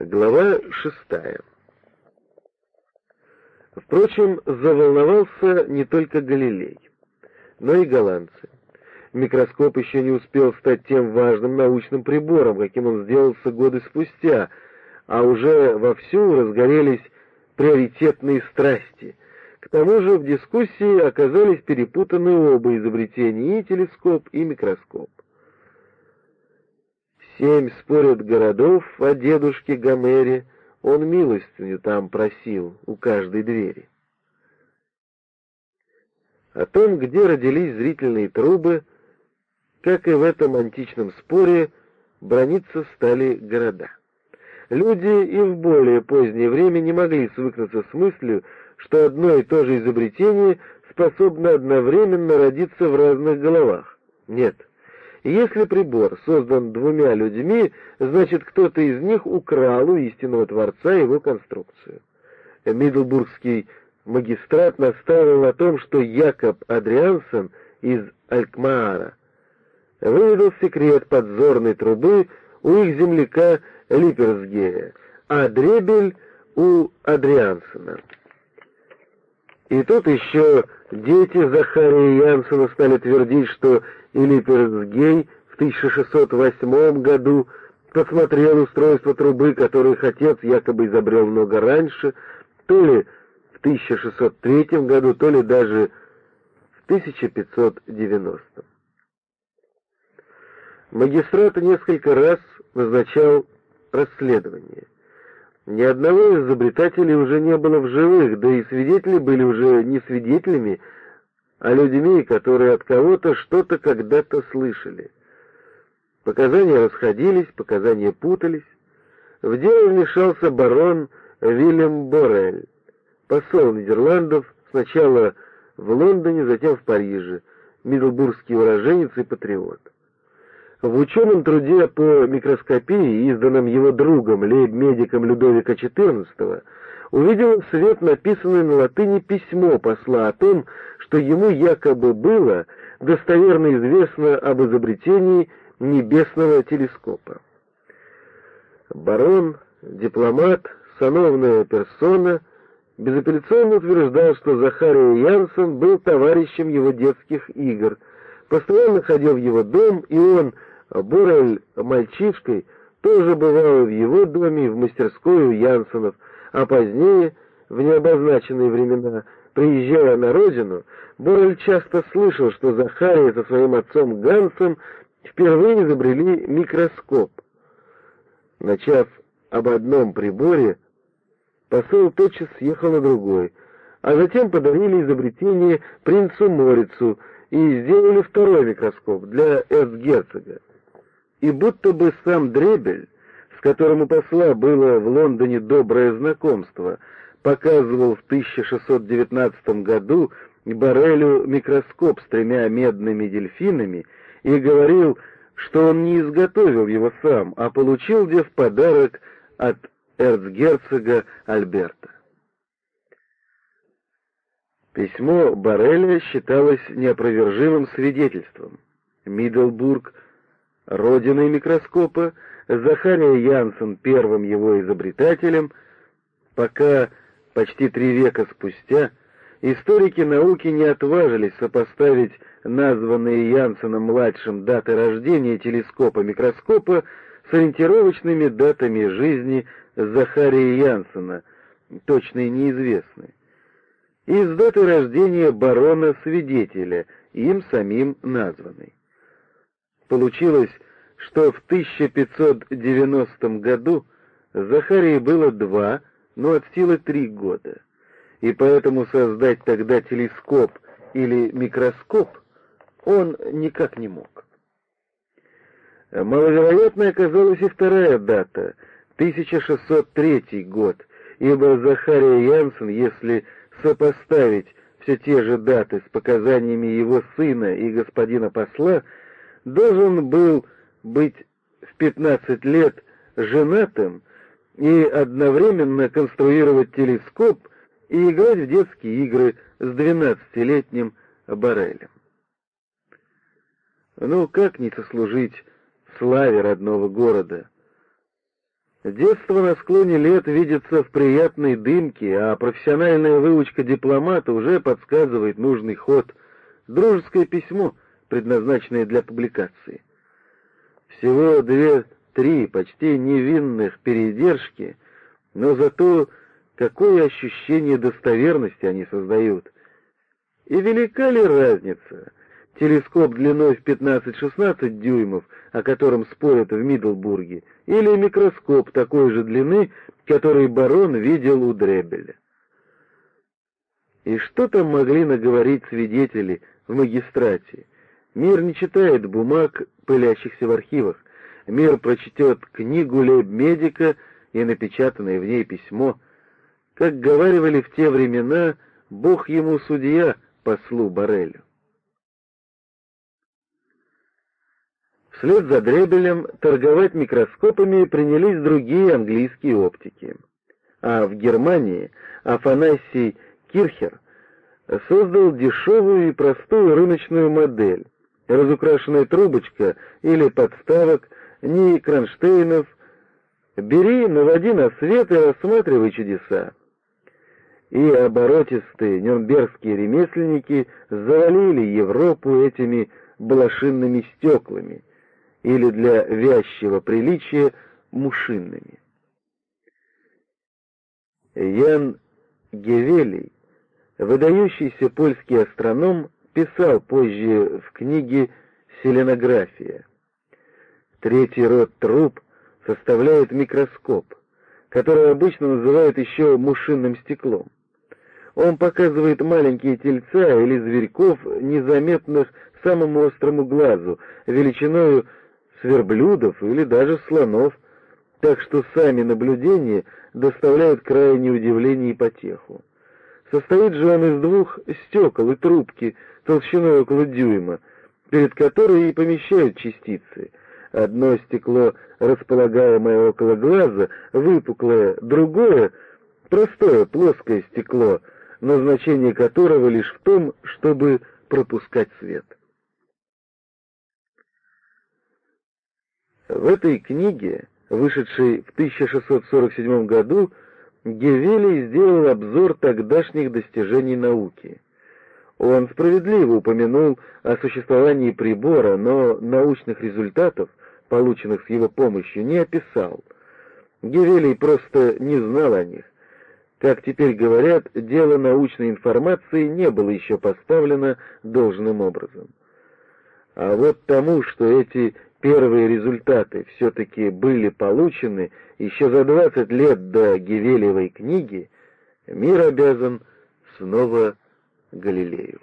Глава шестая. Впрочем, заволновался не только Галилей, но и голландцы. Микроскоп еще не успел стать тем важным научным прибором, каким он сделался годы спустя, а уже вовсю разгорелись приоритетные страсти. К тому же в дискуссии оказались перепутаны оба изобретения, и телескоп, и микроскоп. Семь спорят городов о дедушке Гомере, он милостыню там просил у каждой двери. О том, где родились зрительные трубы, как и в этом античном споре, брониться стали города. Люди и в более позднее время не могли свыкнуться с мыслью, что одно и то же изобретение способно одновременно родиться в разных головах. Нет, если прибор создан двумя людьми, значит, кто-то из них украл у истинного Творца его конструкцию. Мидлбургский магистрат настаивал на том, что Якоб Адриансон из Алькмаара выведал секрет подзорной трубы у их земляка Липерсгея, а дребель у Адриансона. И тут еще дети Захария Янсена стали твердить, что или Перцгей в 1608 году посмотрел устройство трубы, которое отец якобы изобрел много раньше, то ли в 1603 году, то ли даже в 1590. Магистрат несколько раз назначал расследование. Ни одного из изобретателей уже не было в живых, да и свидетели были уже не свидетелями, а людьми, которые от кого-то что-то когда-то слышали. Показания расходились, показания путались. В дело вмешался барон Вильям Борель, посол Нидерландов, сначала в Лондоне, затем в Париже, мидлбургский уроженец и патриот. В ученом труде по микроскопии, изданном его другом, лейб-медиком Людовика XIV, увидел свет написанное на латыни письмо посла о том, что ему якобы было достоверно известно об изобретении небесного телескопа. Барон, дипломат, сановная персона безапелляционно утверждал, что Захария Янсен был товарищем его детских игр, постоянно ходил в его дом, и он, Борель мальчишкой, тоже бывал в его доме и в мастерской у Янсенов, а позднее, в необозначенные времена, приезжая на родину, Борель часто слышал, что Захария со своим отцом Гансом впервые изобрели микроскоп. Начав об одном приборе, посол тотчас съехал на другой, а затем подарили изобретение принцу Морицу и сделали второй микроскоп для эрцгерцога. И будто бы сам Дребель с которым у посла было в Лондоне доброе знакомство, показывал в 1619 году Борелю микроскоп с тремя медными дельфинами и говорил, что он не изготовил его сам, а получил где в подарок от эрцгерцога Альберта. Письмо Барреля считалось неопровержимым свидетельством. Миддлбург, родиной микроскопа, Захария Янсен первым его изобретателем, пока почти три века спустя историки науки не отважились сопоставить названные Янсеном-младшим даты рождения телескопа-микроскопа с ориентировочными датами жизни Захария Янсена, точные неизвестны, и с датой рождения барона-свидетеля, им самим названной. Получилось что в 1590 году Захарии было два, но от силы три года, и поэтому создать тогда телескоп или микроскоп он никак не мог. Маловероятной оказалась и вторая дата — 1603 год, ибо Захария Янсен, если сопоставить все те же даты с показаниями его сына и господина посла, должен был быть в 15 лет женатым и одновременно конструировать телескоп и играть в детские игры с 12-летним Барелем. Ну, как не сослужить славе родного города? Детство на склоне лет видится в приятной дымке, а профессиональная выучка дипломата уже подсказывает нужный ход. Дружеское письмо, предназначенное для публикации. Всего две-три почти невинных передержки, но зато какое ощущение достоверности они создают. И велика ли разница? Телескоп длиной в 15-16 дюймов, о котором спорят в Мидлбурге, или микроскоп такой же длины, который барон видел у Дребеля. И что там могли наговорить свидетели в магистрате? Мир не читает бумаг, пылящихся в архивах. Мир прочтет книгу лейб-медика и напечатанное в ней письмо. Как говаривали в те времена, Бог ему судья, послу Барелю. Вслед за Дребелем торговать микроскопами принялись другие английские оптики. А в Германии Афанасий Кирхер создал дешевую и простую рыночную модель. Разукрашенная трубочка или подставок, ни кронштейнов. Бери, наводи на свет и рассматривай чудеса. И оборотистые нюрнбергские ремесленники завалили Европу этими блошинными стеклами — или для вязчего приличия мушинными. Ян Гевелий, выдающийся польский астроном, писал позже в книге «Селенография». Третий род труб составляет микроскоп, который обычно называют еще мушинным стеклом. Он показывает маленькие тельца или зверьков, незаметных самому острому глазу, величиною сверблюдов или даже слонов, так что сами наблюдения доставляют крайнее удивление и потеху. Состоит же он из двух стекол и трубки толщиной около дюйма, перед которой и помещают частицы. Одно стекло, располагаемое около глаза, выпуклое, другое — простое плоское стекло, назначение которого лишь в том, чтобы пропускать свет. В этой книге, вышедшей в 1647 году, Гевелий сделал обзор тогдашних достижений науки. Он справедливо упомянул о существовании прибора, но научных результатов, полученных с его помощью, не описал. Гевелий просто не знал о них. Как теперь говорят, дело научной информации не было еще поставлено должным образом. А вот тому, что эти первые результаты все-таки были получены еще за 20 лет до Гевелевой книги, мир обязан снова Галилею.